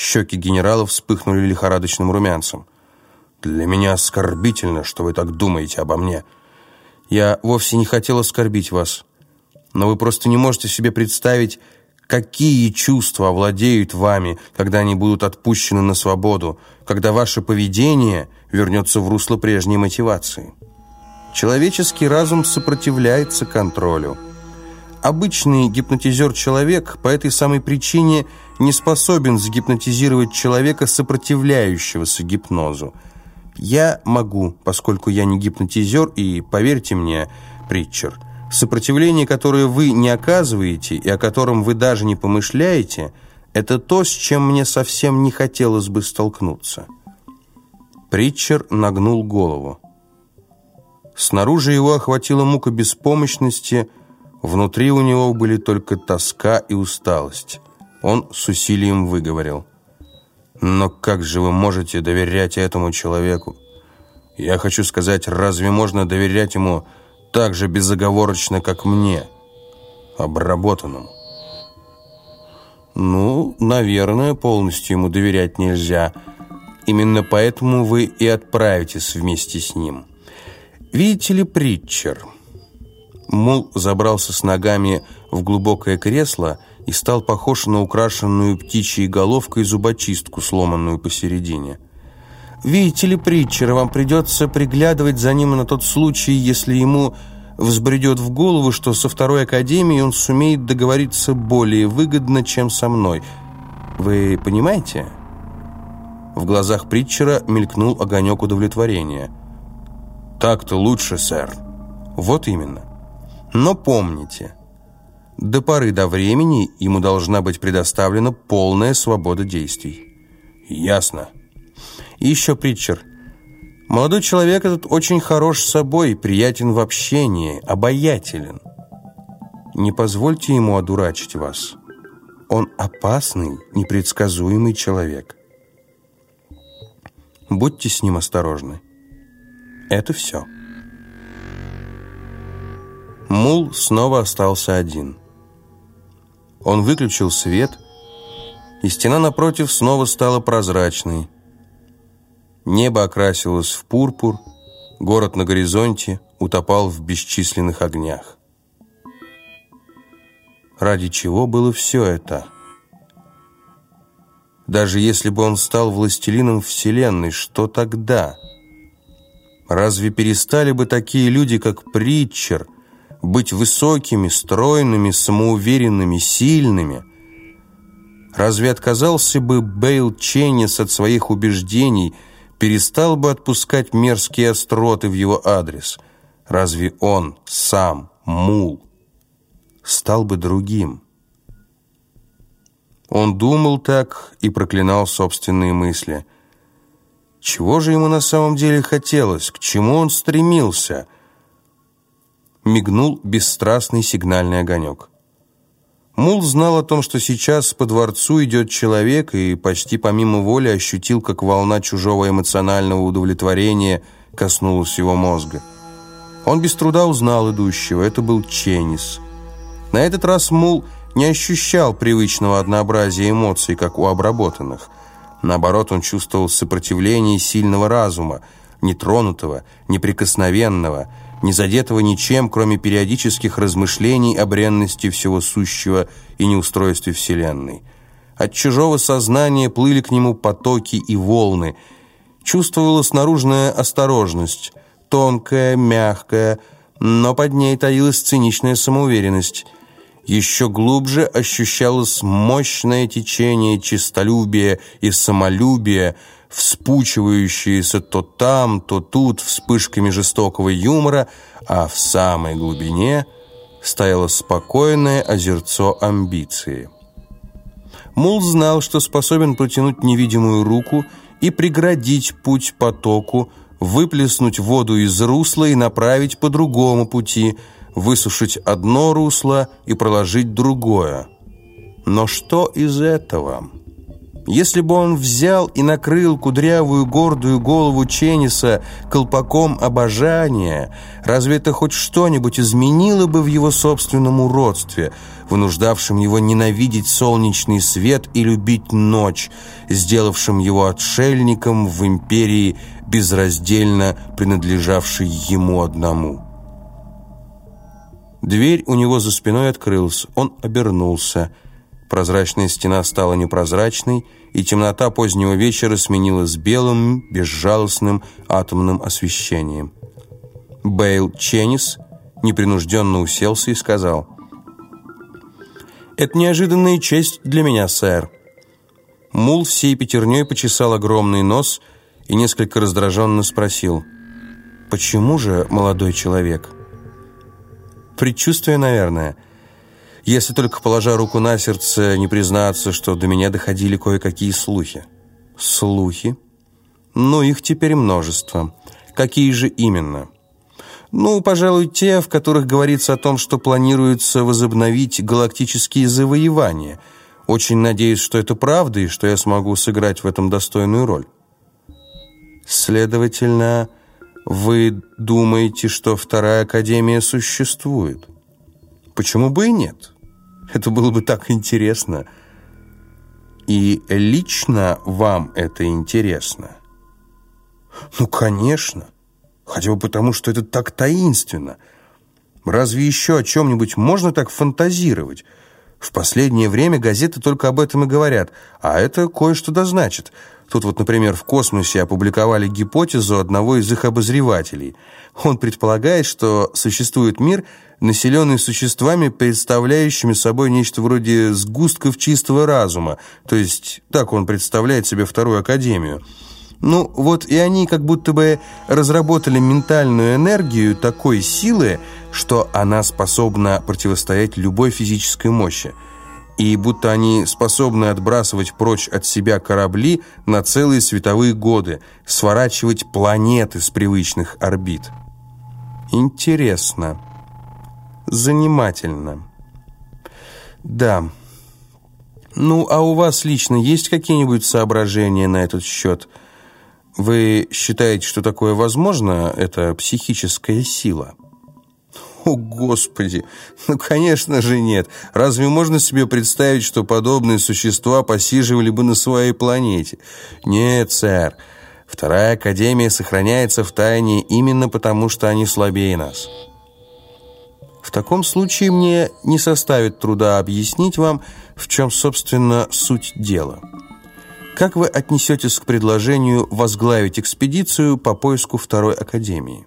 Щеки генерала вспыхнули лихорадочным румянцем. «Для меня оскорбительно, что вы так думаете обо мне. Я вовсе не хотел оскорбить вас, но вы просто не можете себе представить, какие чувства овладеют вами, когда они будут отпущены на свободу, когда ваше поведение вернется в русло прежней мотивации. Человеческий разум сопротивляется контролю. Обычный гипнотизер-человек по этой самой причине не способен загипнотизировать человека, сопротивляющегося гипнозу. Я могу, поскольку я не гипнотизер, и, поверьте мне, Притчер, сопротивление, которое вы не оказываете и о котором вы даже не помышляете, это то, с чем мне совсем не хотелось бы столкнуться. Притчер нагнул голову. Снаружи его охватила мука беспомощности, внутри у него были только тоска и усталость. Он с усилием выговорил. «Но как же вы можете доверять этому человеку? Я хочу сказать, разве можно доверять ему так же безоговорочно, как мне, обработанному?» «Ну, наверное, полностью ему доверять нельзя. Именно поэтому вы и отправитесь вместе с ним». «Видите ли, Притчер?» Мул забрался с ногами в глубокое кресло и стал похож на украшенную птичьей головкой зубочистку, сломанную посередине. «Видите ли, Притчер, вам придется приглядывать за ним на тот случай, если ему взбредет в голову, что со второй академией он сумеет договориться более выгодно, чем со мной. Вы понимаете?» В глазах Притчера мелькнул огонек удовлетворения – «Так-то лучше, сэр». «Вот именно. Но помните, до поры до времени ему должна быть предоставлена полная свобода действий». «Ясно». «И еще, Притчер, молодой человек этот очень хорош собой, приятен в общении, обаятелен. Не позвольте ему одурачить вас. Он опасный, непредсказуемый человек. Будьте с ним осторожны». Это все. Мул снова остался один. Он выключил свет, и стена напротив снова стала прозрачной. Небо окрасилось в пурпур, город на горизонте утопал в бесчисленных огнях. Ради чего было все это? Даже если бы он стал властелином Вселенной, что тогда – Разве перестали бы такие люди, как Притчер, быть высокими, стройными, самоуверенными, сильными? Разве отказался бы Бейл Ченнис от своих убеждений, перестал бы отпускать мерзкие остроты в его адрес? Разве он сам, мул, стал бы другим? Он думал так и проклинал собственные мысли – чего же ему на самом деле хотелось? К чему он стремился? Мигнул бесстрастный сигнальный огонек. Мул знал о том, что сейчас по дворцу идет человек, и почти помимо воли ощутил, как волна чужого эмоционального удовлетворения коснулась его мозга. Он без труда узнал идущего. Это был Ченнис. На этот раз Мул не ощущал привычного однообразия эмоций, как у обработанных – Наоборот, он чувствовал сопротивление сильного разума, нетронутого, неприкосновенного, не задетого ничем, кроме периодических размышлений о бренности всего сущего и неустройстве Вселенной. От чужого сознания плыли к нему потоки и волны. Чувствовалась наружная осторожность, тонкая, мягкая, но под ней таилась циничная самоуверенность – еще глубже ощущалось мощное течение честолюбия и самолюбия, вспучивающиеся то там, то тут вспышками жестокого юмора, а в самой глубине стояло спокойное озерцо амбиции. Мул знал, что способен протянуть невидимую руку и преградить путь потоку, выплеснуть воду из русла и направить по другому пути – высушить одно русло и проложить другое. Но что из этого? Если бы он взял и накрыл кудрявую гордую голову Ченниса колпаком обожания, разве это хоть что-нибудь изменило бы в его собственном уродстве, вынуждавшем его ненавидеть солнечный свет и любить ночь, сделавшим его отшельником в империи, безраздельно принадлежавшей ему одному? Дверь у него за спиной открылась, он обернулся – Прозрачная стена стала непрозрачной, и темнота позднего вечера сменилась белым, безжалостным атомным освещением. Бейл Ченнис непринужденно уселся и сказал, «Это неожиданная честь для меня, сэр». Мул всей пятерней почесал огромный нос и несколько раздраженно спросил, «Почему же, молодой человек?» «Предчувствие, наверное». Если только, положа руку на сердце, не признаться, что до меня доходили кое-какие слухи. Слухи? Ну, их теперь множество. Какие же именно? Ну, пожалуй, те, в которых говорится о том, что планируется возобновить галактические завоевания. Очень надеюсь, что это правда, и что я смогу сыграть в этом достойную роль. Следовательно, вы думаете, что Вторая Академия существует? Почему бы и нет? Это было бы так интересно. И лично вам это интересно? Ну, конечно. Хотя бы потому, что это так таинственно. Разве еще о чем-нибудь можно так фантазировать? В последнее время газеты только об этом и говорят, а это кое-что да значит. Тут вот, например, в «Космосе» опубликовали гипотезу одного из их обозревателей. Он предполагает, что существует мир – населенный существами, представляющими собой нечто вроде сгустков чистого разума, то есть так он представляет себе вторую академию. Ну, вот и они как будто бы разработали ментальную энергию такой силы, что она способна противостоять любой физической мощи. И будто они способны отбрасывать прочь от себя корабли на целые световые годы, сворачивать планеты с привычных орбит. Интересно занимательно. Да. Ну, а у вас лично есть какие-нибудь соображения на этот счет? Вы считаете, что такое возможно? Это психическая сила? О, Господи! Ну, конечно же нет. Разве можно себе представить, что подобные существа посиживали бы на своей планете? Нет, сэр. Вторая Академия сохраняется в тайне именно потому, что они слабее нас. В таком случае мне не составит труда объяснить вам, в чем, собственно, суть дела. Как вы отнесетесь к предложению возглавить экспедицию по поиску Второй Академии?